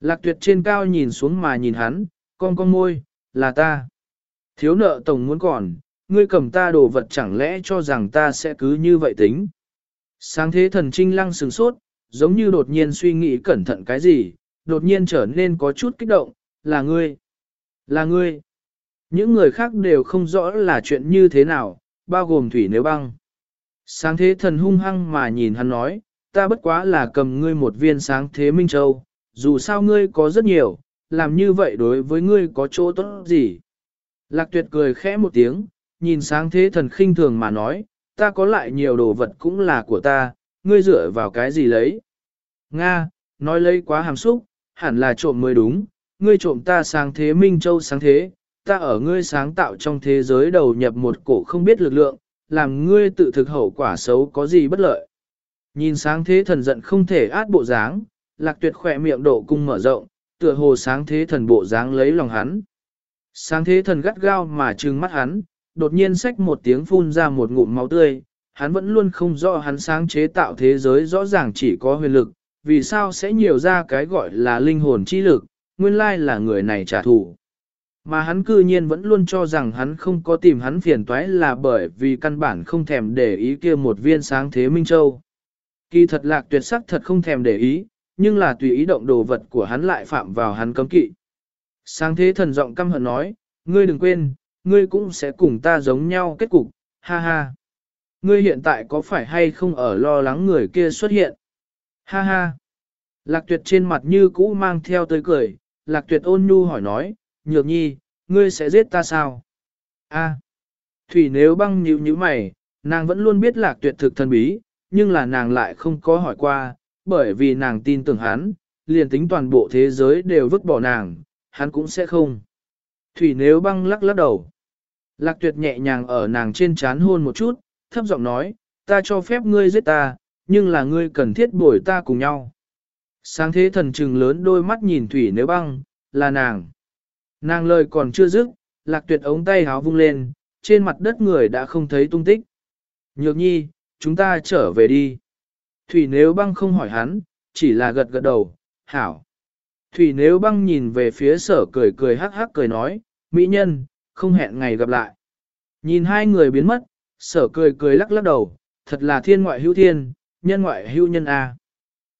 Lạc tuyệt trên cao nhìn xuống mà nhìn hắn, con con môi, là ta. Thiếu nợ tổng muốn còn, ngươi cầm ta đồ vật chẳng lẽ cho rằng ta sẽ cứ như vậy tính. Sáng thế thần trinh lăng sừng sốt, giống như đột nhiên suy nghĩ cẩn thận cái gì, đột nhiên trở nên có chút kích động, là ngươi, là ngươi. Những người khác đều không rõ là chuyện như thế nào, bao gồm thủy nếu băng. Sáng thế thần hung hăng mà nhìn hắn nói, ta bất quá là cầm ngươi một viên sáng thế Minh Châu, dù sao ngươi có rất nhiều, làm như vậy đối với ngươi có chỗ tốt gì. Lạc tuyệt cười khẽ một tiếng, nhìn sáng thế thần khinh thường mà nói, ta có lại nhiều đồ vật cũng là của ta, ngươi dựa vào cái gì lấy. Nga, nói lấy quá hàm xúc, hẳn là trộm mới đúng, ngươi trộm ta sáng thế Minh Châu sáng thế, ta ở ngươi sáng tạo trong thế giới đầu nhập một cổ không biết lực lượng, làm ngươi tự thực hậu quả xấu có gì bất lợi. Nhìn sáng thế thần giận không thể át bộ dáng, lạc tuyệt khỏe miệng độ cung mở rộng, tựa hồ sáng thế thần bộ dáng lấy lòng hắn. Sáng thế thần gắt gao mà trừng mắt hắn, đột nhiên xách một tiếng phun ra một ngụm máu tươi, hắn vẫn luôn không rõ hắn sáng chế tạo thế giới rõ ràng chỉ có huyền lực, vì sao sẽ nhiều ra cái gọi là linh hồn chi lực, nguyên lai là người này trả thù. Mà hắn cư nhiên vẫn luôn cho rằng hắn không có tìm hắn phiền toái là bởi vì căn bản không thèm để ý kia một viên sáng thế Minh Châu. Kỳ thật lạc tuyệt sắc thật không thèm để ý, nhưng là tùy ý động đồ vật của hắn lại phạm vào hắn cấm kỵ. Sáng thế thần giọng căm hận nói, ngươi đừng quên, ngươi cũng sẽ cùng ta giống nhau kết cục, ha ha. Ngươi hiện tại có phải hay không ở lo lắng người kia xuất hiện? Ha ha. Lạc tuyệt trên mặt như cũ mang theo tươi cười, lạc tuyệt ôn nhu hỏi nói, nhược nhi, ngươi sẽ giết ta sao? A. Thủy nếu băng nhíu nhíu mày, nàng vẫn luôn biết lạc tuyệt thực thần bí, nhưng là nàng lại không có hỏi qua, bởi vì nàng tin tưởng hắn, liền tính toàn bộ thế giới đều vứt bỏ nàng, hắn cũng sẽ không. Thủy nếu băng lắc lắc đầu. Lạc tuyệt nhẹ nhàng ở nàng trên chán hôn một chút, thấp giọng nói, ta cho phép ngươi giết ta, nhưng là ngươi cần thiết bồi ta cùng nhau. Sáng thế thần trừng lớn đôi mắt nhìn thủy nếu băng, là nàng. Nàng lời còn chưa dứt, lạc tuyệt ống tay háo vung lên, trên mặt đất người đã không thấy tung tích. Nhược nhi, chúng ta trở về đi. Thủy nếu băng không hỏi hắn, chỉ là gật gật đầu, hảo. Thủy nếu băng nhìn về phía sở cười cười hắc hắc cười nói, mỹ nhân, không hẹn ngày gặp lại. Nhìn hai người biến mất, sở cười cười lắc lắc đầu, thật là thiên ngoại hữu thiên, nhân ngoại hữu nhân A.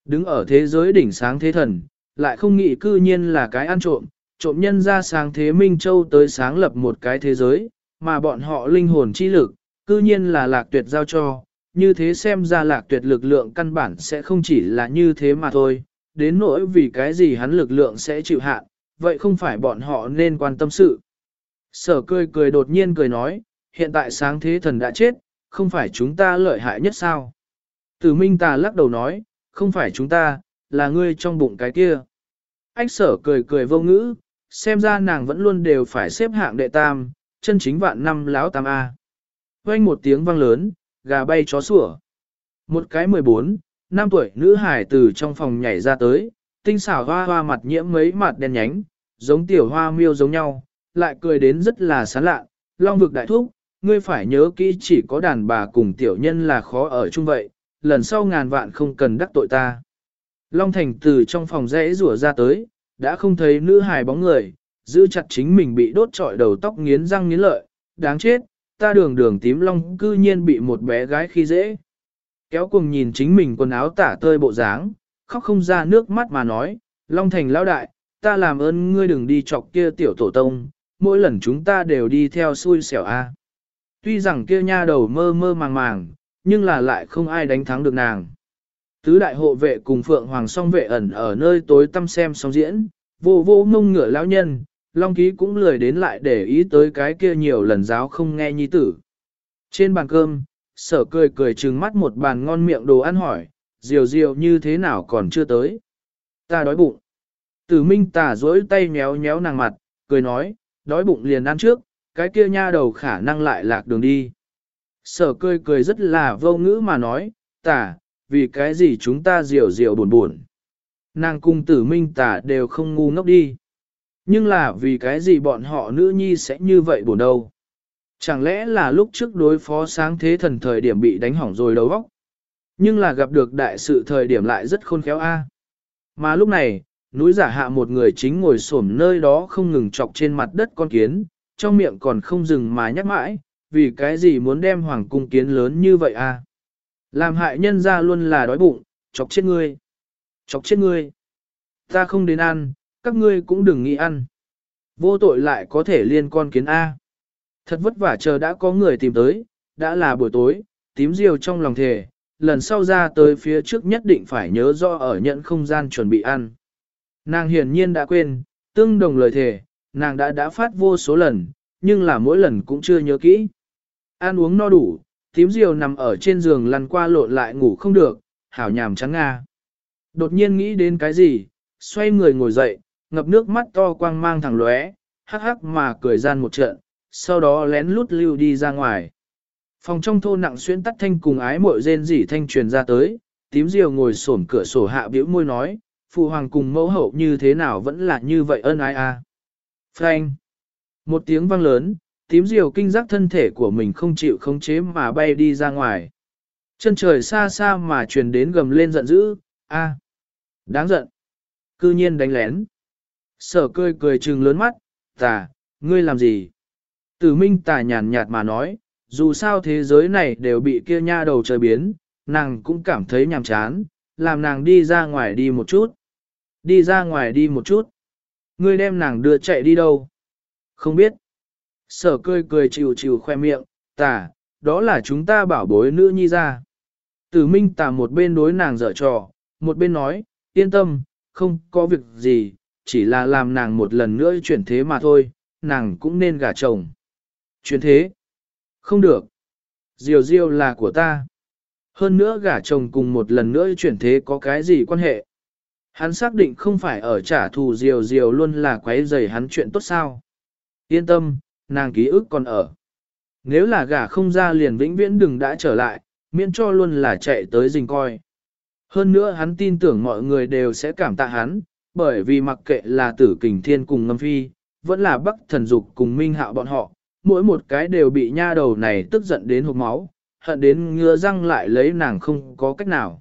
Đứng ở thế giới đỉnh sáng thế thần, lại không nghĩ cư nhiên là cái ăn trộm, trộm nhân ra sáng thế Minh Châu tới sáng lập một cái thế giới, mà bọn họ linh hồn chi lực, cư nhiên là lạc tuyệt giao cho, như thế xem ra lạc tuyệt lực lượng căn bản sẽ không chỉ là như thế mà thôi, đến nỗi vì cái gì hắn lực lượng sẽ chịu hạn, vậy không phải bọn họ nên quan tâm sự. Sở cười cười đột nhiên cười nói, hiện tại sáng thế thần đã chết, không phải chúng ta lợi hại nhất sao? Tử Minh Tà lắc đầu nói, không phải chúng ta, là ngươi trong bụng cái kia. Ách sở cười cười vô ngữ, xem ra nàng vẫn luôn đều phải xếp hạng đệ tam, chân chính vạn năm láo tam A. Quanh một tiếng vang lớn, gà bay chó sủa. Một cái 14, năm tuổi nữ hải từ trong phòng nhảy ra tới, tinh xảo hoa hoa mặt nhiễm mấy mặt đen nhánh, giống tiểu hoa miêu giống nhau, lại cười đến rất là sán lạ. Long vực đại thúc, ngươi phải nhớ kỹ chỉ có đàn bà cùng tiểu nhân là khó ở chung vậy, lần sau ngàn vạn không cần đắc tội ta. Long Thành từ trong phòng rẽ rủa ra tới, đã không thấy nữ hài bóng người, giữ chặt chính mình bị đốt trọi đầu tóc nghiến răng nghiến lợi, đáng chết, ta đường đường tím long cư nhiên bị một bé gái khi dễ. Kéo cùng nhìn chính mình quần áo tả tơi bộ dáng, khóc không ra nước mắt mà nói, Long Thành lão đại, ta làm ơn ngươi đừng đi chọc kia tiểu tổ tông, mỗi lần chúng ta đều đi theo xui xẻo a. Tuy rằng kia nha đầu mơ mơ màng màng, nhưng là lại không ai đánh thắng được nàng. Tứ đại hộ vệ cùng Phượng Hoàng song vệ ẩn ở nơi tối tăm xem song diễn, vô vô ngông ngửa lão nhân, Long Ký cũng lười đến lại để ý tới cái kia nhiều lần giáo không nghe nhi tử. Trên bàn cơm, sở cười cười trừng mắt một bàn ngon miệng đồ ăn hỏi, diều diều như thế nào còn chưa tới. Ta đói bụng. Tử Minh tả dối tay nhéo nhéo nàng mặt, cười nói, đói bụng liền ăn trước, cái kia nha đầu khả năng lại lạc đường đi. Sở cười cười rất là vô ngữ mà nói, tả, vì cái gì chúng ta diều diều buồn buồn. Nàng cung tử minh tả đều không ngu ngốc đi. Nhưng là vì cái gì bọn họ nữ nhi sẽ như vậy buồn đâu. Chẳng lẽ là lúc trước đối phó sáng thế thần thời điểm bị đánh hỏng rồi đầu óc? Nhưng là gặp được đại sự thời điểm lại rất khôn khéo a. Mà lúc này, núi giả hạ một người chính ngồi xổm nơi đó không ngừng chọc trên mặt đất con kiến, trong miệng còn không dừng mà nhắc mãi, vì cái gì muốn đem hoàng cung kiến lớn như vậy à? Làm hại nhân ra luôn là đói bụng, chọc chết ngươi. Chọc chết ngươi. Ta không đến ăn, các ngươi cũng đừng nghĩ ăn. Vô tội lại có thể liên con kiến A. Thật vất vả chờ đã có người tìm tới, đã là buổi tối, tím diều trong lòng thề, lần sau ra tới phía trước nhất định phải nhớ rõ ở nhận không gian chuẩn bị ăn. Nàng hiển nhiên đã quên, tương đồng lời thề, nàng đã đã phát vô số lần, nhưng là mỗi lần cũng chưa nhớ kỹ. Ăn uống no đủ, tím diều nằm ở trên giường lăn qua lộn lại ngủ không được, hảo nhàm trắng nga. Đột nhiên nghĩ đến cái gì, xoay người ngồi dậy, ngập nước mắt to quang mang thẳng lóe, hắc hắc mà cười gian một trận, sau đó lén lút lưu đi ra ngoài. Phòng trong thô nặng xuyên tắt thanh cùng ái mội rên rỉ thanh truyền ra tới, tím diều ngồi xổm cửa sổ hạ biểu môi nói, phụ hoàng cùng mẫu hậu như thế nào vẫn là như vậy ân ai a. À. Frank. Một tiếng vang lớn, tím diều kinh giác thân thể của mình không chịu khống chế mà bay đi ra ngoài. Chân trời xa xa mà truyền đến gầm lên giận dữ, a, đáng giận. Cư nhiên đánh lén. Sở cười cười trừng lớn mắt, tà, ngươi làm gì? Tử minh tà nhàn nhạt mà nói, dù sao thế giới này đều bị kia nha đầu trời biến, nàng cũng cảm thấy nhàm chán, làm nàng đi ra ngoài đi một chút. Đi ra ngoài đi một chút. Ngươi đem nàng đưa chạy đi đâu? Không biết. Sở cười cười chịu chịu khoe miệng, tà, đó là chúng ta bảo bối nữ nhi ra. Tử minh tà một bên đối nàng dở trò, một bên nói, yên tâm, không có việc gì, chỉ là làm nàng một lần nữa chuyển thế mà thôi, nàng cũng nên gả chồng. Chuyển thế? Không được. Diều diều là của ta. Hơn nữa gả chồng cùng một lần nữa chuyển thế có cái gì quan hệ? Hắn xác định không phải ở trả thù diều diều luôn là quấy rầy hắn chuyện tốt sao. Yên tâm, nàng ký ức còn ở. Nếu là gả không ra liền vĩnh viễn đừng đã trở lại, miễn cho luôn là chạy tới rình coi. Hơn nữa hắn tin tưởng mọi người đều sẽ cảm tạ hắn, bởi vì mặc kệ là tử kình thiên cùng ngâm phi, vẫn là bắc thần dục cùng minh hạo bọn họ, mỗi một cái đều bị nha đầu này tức giận đến hộp máu, hận đến ngứa răng lại lấy nàng không có cách nào.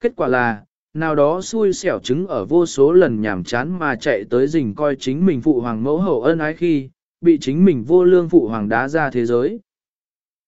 Kết quả là, nào đó xui xẻo trứng ở vô số lần nhảm chán mà chạy tới rình coi chính mình phụ hoàng mẫu hậu ân ái khi, bị chính mình vô lương phụ hoàng đá ra thế giới.